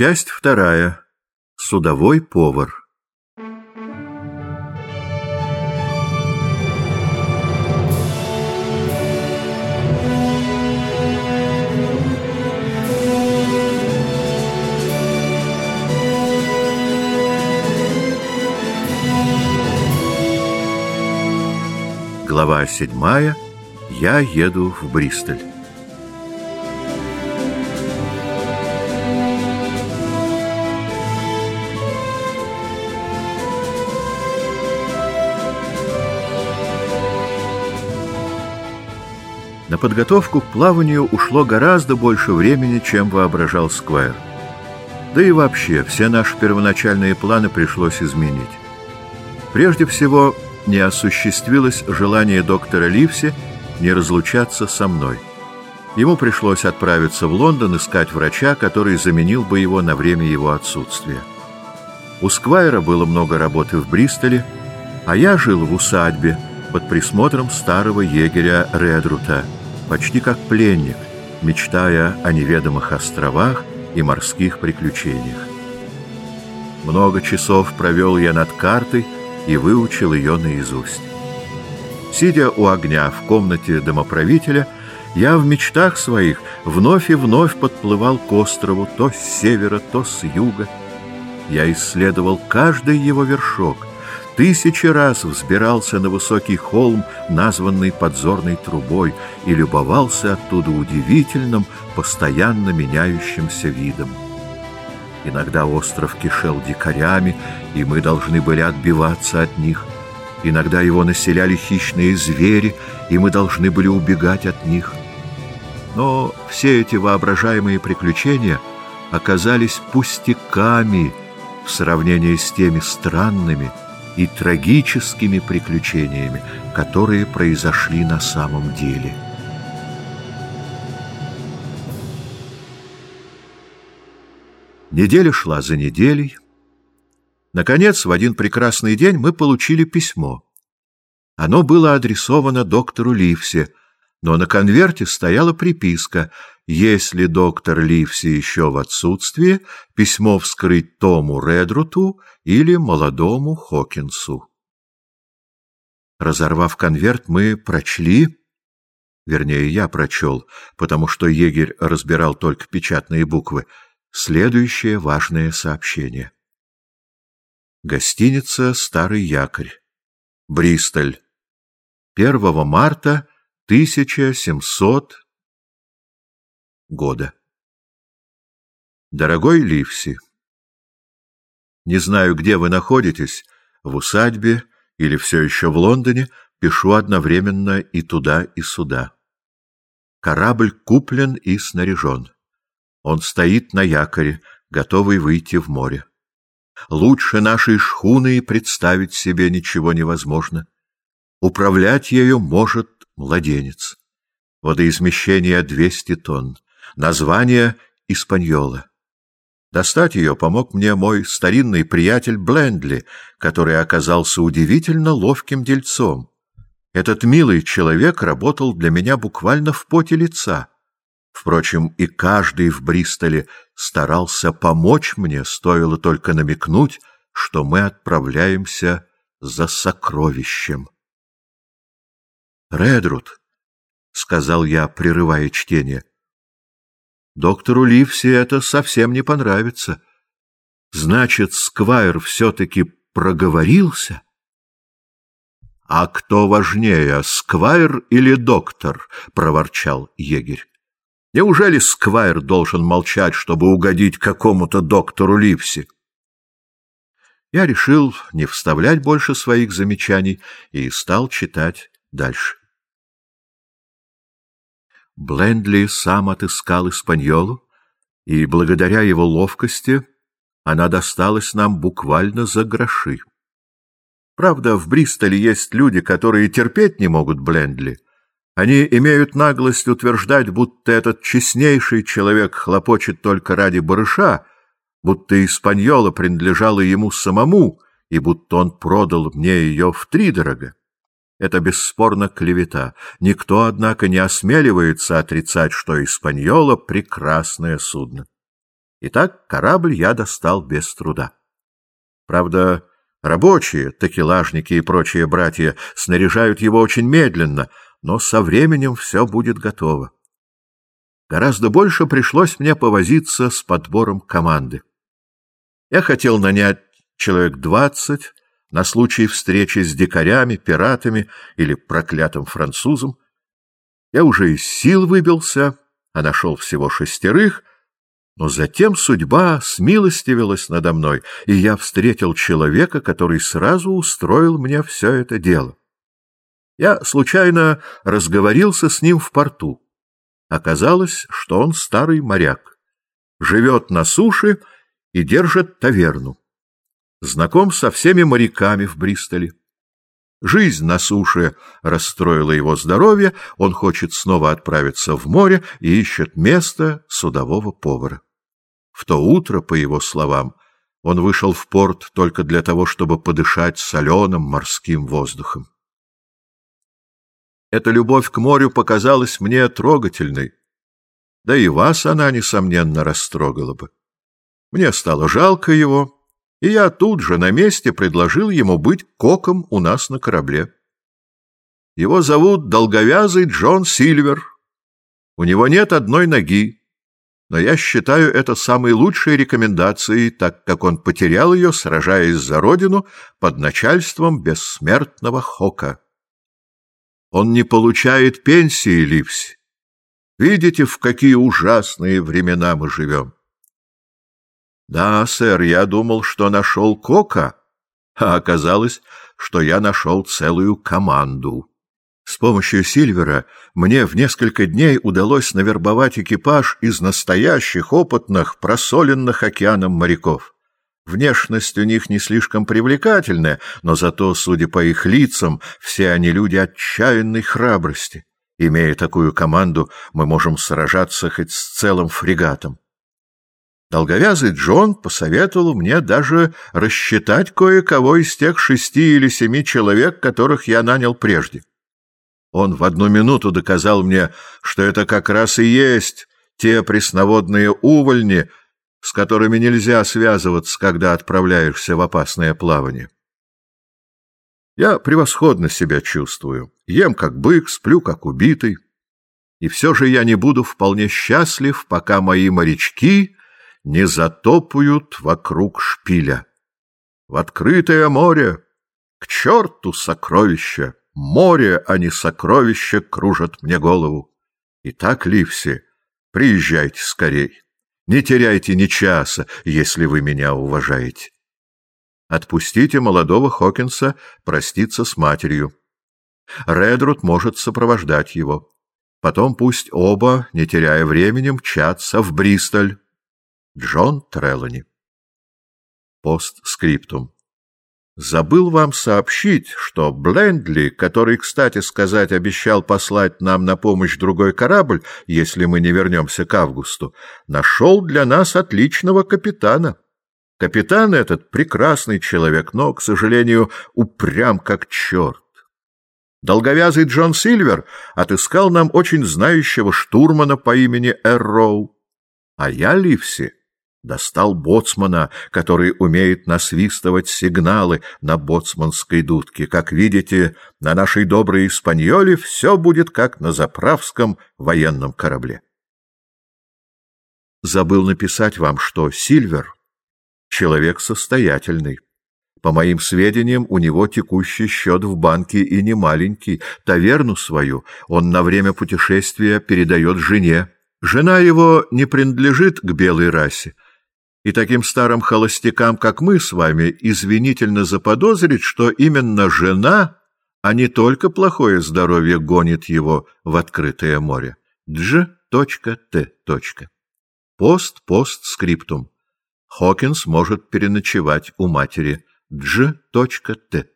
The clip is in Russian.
Часть вторая. Судовой повар. Глава седьмая. Я еду в Бристоль. На подготовку к плаванию ушло гораздо больше времени, чем воображал Сквайр. Да и вообще, все наши первоначальные планы пришлось изменить. Прежде всего, не осуществилось желание доктора Ливси не разлучаться со мной. Ему пришлось отправиться в Лондон искать врача, который заменил бы его на время его отсутствия. У Сквайра было много работы в Бристоле, а я жил в усадьбе под присмотром старого егеря Редрута — почти как пленник, мечтая о неведомых островах и морских приключениях. Много часов провел я над картой и выучил ее наизусть. Сидя у огня в комнате домоправителя, я в мечтах своих вновь и вновь подплывал к острову то с севера, то с юга. Я исследовал каждый его вершок, тысячи раз взбирался на высокий холм, названный подзорной трубой, и любовался оттуда удивительным, постоянно меняющимся видом. Иногда остров кишел дикарями, и мы должны были отбиваться от них. Иногда его населяли хищные звери, и мы должны были убегать от них. Но все эти воображаемые приключения оказались пустяками в сравнении с теми странными, и трагическими приключениями, которые произошли на самом деле. Неделя шла за неделей. Наконец, в один прекрасный день мы получили письмо. Оно было адресовано доктору Ливсе, но на конверте стояла приписка «Если доктор Ливси еще в отсутствии, письмо вскрыть Тому Редруту или молодому Хокинсу». Разорвав конверт, мы прочли, вернее, я прочел, потому что егерь разбирал только печатные буквы, следующее важное сообщение. Гостиница «Старый якорь», Бристоль, 1 марта 1700 года. Дорогой Ливси, не знаю, где вы находитесь, в усадьбе или все еще в Лондоне, пишу одновременно и туда, и сюда. Корабль куплен и снаряжен. Он стоит на якоре, готовый выйти в море. Лучше нашей шхуны и представить себе ничего невозможно. Управлять ею может младенец. Водоизмещение 200 тонн. Название «Испаньола». Достать ее помог мне мой старинный приятель Блендли, который оказался удивительно ловким дельцом. Этот милый человек работал для меня буквально в поте лица. Впрочем, и каждый в Бристоле старался помочь мне, стоило только намекнуть, что мы отправляемся за сокровищем. Редрут, — сказал я, прерывая чтение. Доктору Ливси это совсем не понравится. Значит, Сквайр все-таки проговорился? — А кто важнее, Сквайр или доктор? — проворчал егерь. — Неужели Сквайр должен молчать, чтобы угодить какому-то доктору Ливси? Я решил не вставлять больше своих замечаний и стал читать дальше. Блендли сам отыскал Испаньолу, и благодаря его ловкости она досталась нам буквально за гроши. Правда, в Бристоле есть люди, которые терпеть не могут Блендли. Они имеют наглость утверждать, будто этот честнейший человек хлопочет только ради барыша, будто Испаньола принадлежала ему самому, и будто он продал мне ее втридорога. Это бесспорно клевета. Никто, однако, не осмеливается отрицать, что «Испаньола» — прекрасное судно. Итак, корабль я достал без труда. Правда, рабочие, такелажники и прочие братья снаряжают его очень медленно, но со временем все будет готово. Гораздо больше пришлось мне повозиться с подбором команды. Я хотел нанять человек двадцать на случай встречи с дикарями, пиратами или проклятым французом. Я уже из сил выбился, а нашел всего шестерых, но затем судьба смилостивилась надо мной, и я встретил человека, который сразу устроил мне все это дело. Я случайно разговорился с ним в порту. Оказалось, что он старый моряк, живет на суше и держит таверну. Знаком со всеми моряками в Бристоле. Жизнь на суше расстроила его здоровье, он хочет снова отправиться в море и ищет место судового повара. В то утро, по его словам, он вышел в порт только для того, чтобы подышать соленым морским воздухом. Эта любовь к морю показалась мне трогательной, да и вас она, несомненно, растрогала бы. Мне стало жалко его, и я тут же на месте предложил ему быть коком у нас на корабле. Его зовут Долговязый Джон Сильвер. У него нет одной ноги, но я считаю это самой лучшей рекомендацией, так как он потерял ее, сражаясь за родину под начальством бессмертного Хока. Он не получает пенсии, Ливси. Видите, в какие ужасные времена мы живем? Да, сэр, я думал, что нашел Кока, а оказалось, что я нашел целую команду. С помощью Сильвера мне в несколько дней удалось навербовать экипаж из настоящих, опытных, просоленных океаном моряков. Внешность у них не слишком привлекательная, но зато, судя по их лицам, все они люди отчаянной храбрости. Имея такую команду, мы можем сражаться хоть с целым фрегатом. Долговязый Джон посоветовал мне даже рассчитать кое-кого из тех шести или семи человек, которых я нанял прежде. Он в одну минуту доказал мне, что это как раз и есть те пресноводные увольни, с которыми нельзя связываться, когда отправляешься в опасное плавание. Я превосходно себя чувствую, ем как бык, сплю как убитый, и все же я не буду вполне счастлив, пока мои морячки не затопают вокруг шпиля. В открытое море, к черту сокровища! Море, а не сокровища, кружат мне голову. Итак, Ливси, приезжайте скорей. Не теряйте ни часа, если вы меня уважаете. Отпустите молодого Хокинса проститься с матерью. Редруд может сопровождать его. Потом пусть оба, не теряя времени, мчатся в Бристоль. Джон Треллани. Постскриптум. Забыл вам сообщить, что Блендли, который, кстати сказать, обещал послать нам на помощь другой корабль, если мы не вернемся к августу, нашел для нас отличного капитана. Капитан этот прекрасный человек, но, к сожалению, упрям как черт. Долговязый Джон Сильвер отыскал нам очень знающего штурмана по имени Эрроу. А я, Ливси, Достал боцмана, который умеет насвистывать сигналы на боцманской дудке. Как видите, на нашей доброй Испаньоле все будет как на заправском военном корабле. Забыл написать вам, что Сильвер — человек состоятельный. По моим сведениям, у него текущий счет в банке и не маленький. Таверну свою он на время путешествия передает жене. Жена его не принадлежит к белой расе, и таким старым холостякам, как мы с вами, извинительно заподозрить, что именно жена, а не только плохое здоровье гонит его в открытое море. Дж.Т. Пост, пост, скриптум. Хокинс может переночевать у матери. Дж.Т.